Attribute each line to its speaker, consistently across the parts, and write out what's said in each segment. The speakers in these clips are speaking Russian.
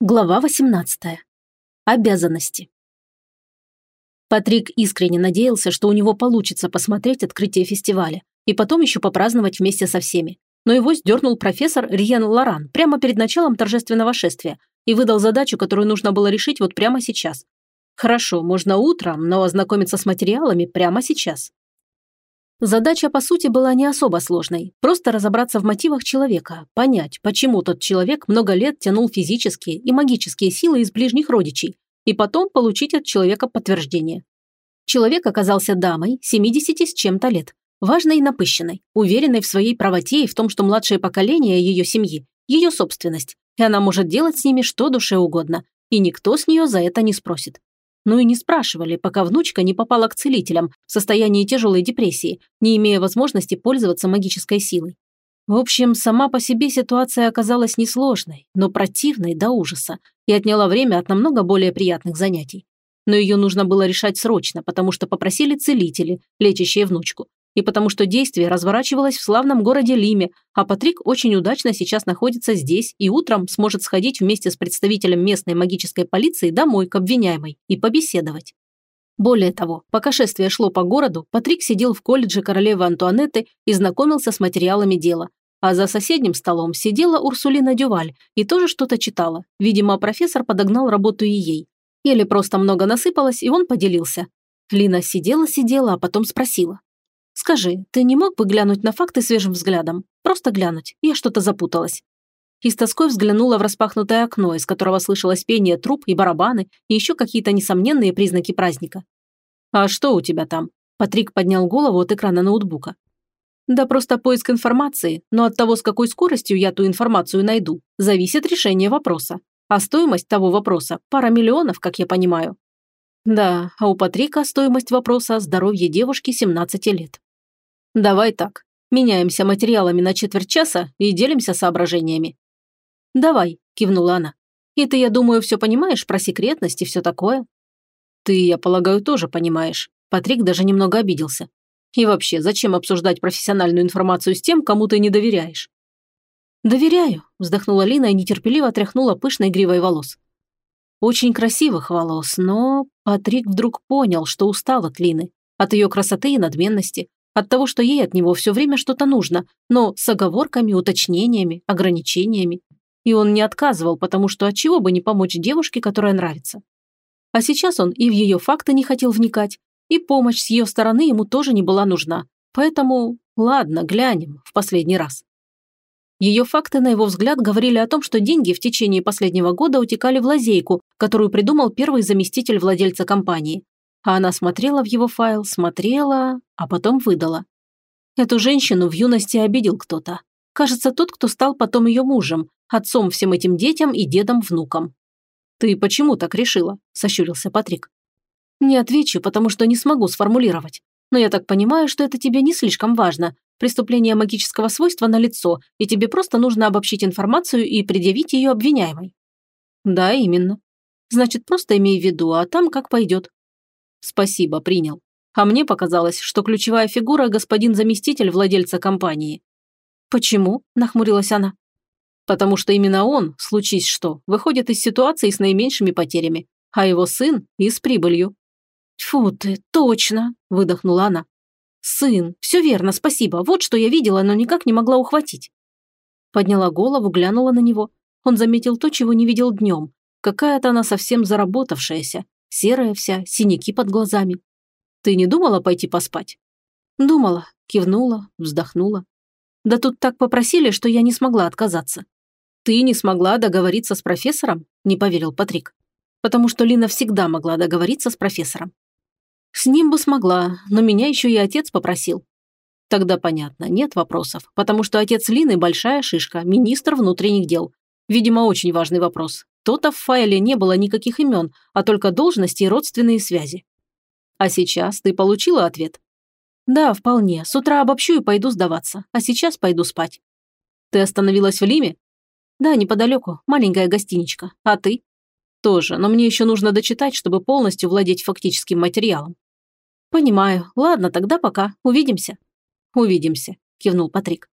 Speaker 1: Глава 18. Обязанности. Патрик искренне надеялся, что у него получится посмотреть открытие фестиваля и потом еще попраздновать вместе со всеми. Но его сдернул профессор Риен Лоран прямо перед началом торжественного шествия и выдал задачу, которую нужно было решить вот прямо сейчас. Хорошо, можно утром, но ознакомиться с материалами прямо сейчас. Задача, по сути, была не особо сложной. Просто разобраться в мотивах человека, понять, почему тот человек много лет тянул физические и магические силы из ближних родичей, и потом получить от человека подтверждение. Человек оказался дамой 70 с чем-то лет, важной и напыщенной, уверенной в своей правоте и в том, что младшее поколение ее семьи – ее собственность, и она может делать с ними что душе угодно, и никто с нее за это не спросит. Ну и не спрашивали, пока внучка не попала к целителям в состоянии тяжелой депрессии, не имея возможности пользоваться магической силой. В общем, сама по себе ситуация оказалась несложной, но противной до ужаса и отняла время от намного более приятных занятий. Но ее нужно было решать срочно, потому что попросили целители, лечащие внучку, и потому что действие разворачивалось в славном городе Лиме, а Патрик очень удачно сейчас находится здесь и утром сможет сходить вместе с представителем местной магической полиции домой к обвиняемой и побеседовать. Более того, пока шествие шло по городу, Патрик сидел в колледже королевы Антуанетты и знакомился с материалами дела. А за соседним столом сидела Урсулина Дюваль и тоже что-то читала. Видимо, профессор подогнал работу и ей. Или просто много насыпалось, и он поделился. Лина сидела-сидела, а потом спросила. Скажи, ты не мог бы глянуть на факты свежим взглядом? Просто глянуть. Я что-то запуталась». И с тоской взглянула в распахнутое окно, из которого слышалось пение труб и барабаны, и еще какие-то несомненные признаки праздника. «А что у тебя там?» Патрик поднял голову от экрана ноутбука. «Да просто поиск информации, но от того, с какой скоростью я ту информацию найду, зависит решение вопроса. А стоимость того вопроса – пара миллионов, как я понимаю». Да, а у Патрика стоимость вопроса – здоровье девушки 17 лет. Давай так. Меняемся материалами на четверть часа и делимся соображениями. Давай, кивнула она. И ты, я думаю, все понимаешь про секретность и все такое? Ты, я полагаю, тоже понимаешь. Патрик даже немного обиделся. И вообще, зачем обсуждать профессиональную информацию с тем, кому ты не доверяешь? «Доверяю», – вздохнула Лина и нетерпеливо тряхнула пышной гривой волос. Очень красивых волос, но Патрик вдруг понял, что устал от Лины, от ее красоты и надменности, от того, что ей от него все время что-то нужно, но с оговорками, уточнениями, ограничениями. И он не отказывал, потому что от чего бы не помочь девушке, которая нравится. А сейчас он и в ее факты не хотел вникать, и помощь с ее стороны ему тоже не была нужна. Поэтому, ладно, глянем в последний раз. Ее факты, на его взгляд, говорили о том, что деньги в течение последнего года утекали в лазейку, которую придумал первый заместитель владельца компании. А она смотрела в его файл, смотрела, а потом выдала. Эту женщину в юности обидел кто-то. Кажется, тот, кто стал потом ее мужем, отцом всем этим детям и дедом-внукам. «Ты почему так решила?» – сощурился Патрик. «Не отвечу, потому что не смогу сформулировать. Но я так понимаю, что это тебе не слишком важно. Преступление магического свойства на лицо, и тебе просто нужно обобщить информацию и предъявить ее обвиняемой». «Да, именно. Значит, просто имей в виду, а там как пойдет. Спасибо, принял. А мне показалось, что ключевая фигура – господин заместитель владельца компании. Почему? Нахмурилась она. Потому что именно он, случись что, выходит из ситуации с наименьшими потерями, а его сын – и с прибылью. Тьфу ты, точно, выдохнула она. Сын, все верно, спасибо. Вот что я видела, но никак не могла ухватить. Подняла голову, глянула на него. Он заметил то, чего не видел днем. Какая-то она совсем заработавшаяся, серая вся, синяки под глазами. Ты не думала пойти поспать? Думала, кивнула, вздохнула. Да тут так попросили, что я не смогла отказаться. Ты не смогла договориться с профессором? Не поверил Патрик. Потому что Лина всегда могла договориться с профессором. С ним бы смогла, но меня еще и отец попросил. Тогда понятно, нет вопросов, потому что отец Лины большая шишка, министр внутренних дел. Видимо, очень важный вопрос. То-то в файле не было никаких имен, а только должности и родственные связи. А сейчас ты получила ответ? Да, вполне. С утра обобщу и пойду сдаваться. А сейчас пойду спать. Ты остановилась в Лиме? Да, неподалеку. Маленькая гостиничка. А ты? Тоже, но мне еще нужно дочитать, чтобы полностью владеть фактическим материалом. Понимаю. Ладно, тогда пока. Увидимся. Увидимся, кивнул Патрик.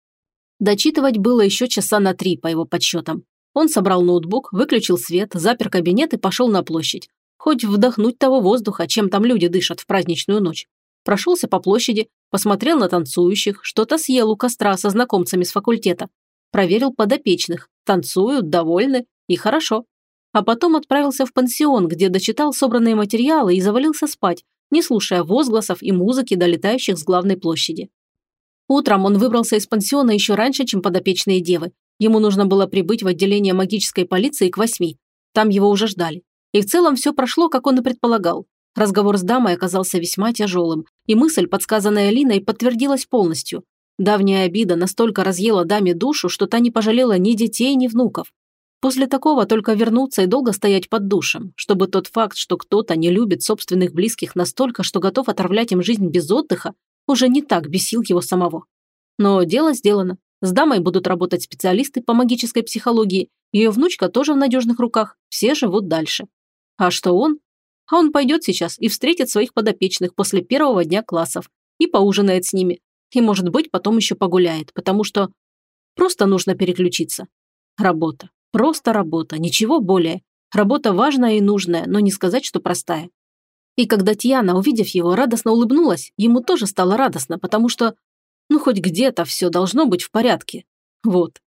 Speaker 1: Дочитывать было еще часа на три, по его подсчетам. Он собрал ноутбук, выключил свет, запер кабинет и пошел на площадь. Хоть вдохнуть того воздуха, чем там люди дышат в праздничную ночь. Прошелся по площади, посмотрел на танцующих, что-то съел у костра со знакомцами с факультета. Проверил подопечных. Танцуют, довольны и хорошо. А потом отправился в пансион, где дочитал собранные материалы и завалился спать, не слушая возгласов и музыки, долетающих с главной площади. Утром он выбрался из пансиона еще раньше, чем подопечные девы. Ему нужно было прибыть в отделение магической полиции к восьми. Там его уже ждали. И в целом все прошло, как он и предполагал. Разговор с дамой оказался весьма тяжелым, и мысль, подсказанная Линой, подтвердилась полностью. Давняя обида настолько разъела даме душу, что та не пожалела ни детей, ни внуков. После такого только вернуться и долго стоять под душем, чтобы тот факт, что кто-то не любит собственных близких настолько, что готов отравлять им жизнь без отдыха, уже не так бесил его самого. Но дело сделано. С дамой будут работать специалисты по магической психологии, ее внучка тоже в надежных руках, все живут дальше. А что он? А он пойдет сейчас и встретит своих подопечных после первого дня классов и поужинает с ними. И, может быть, потом еще погуляет, потому что просто нужно переключиться. Работа. Просто работа, ничего более. Работа важная и нужная, но не сказать, что простая. И когда Тиана, увидев его, радостно улыбнулась, ему тоже стало радостно, потому что, ну, хоть где-то все должно быть в порядке. Вот,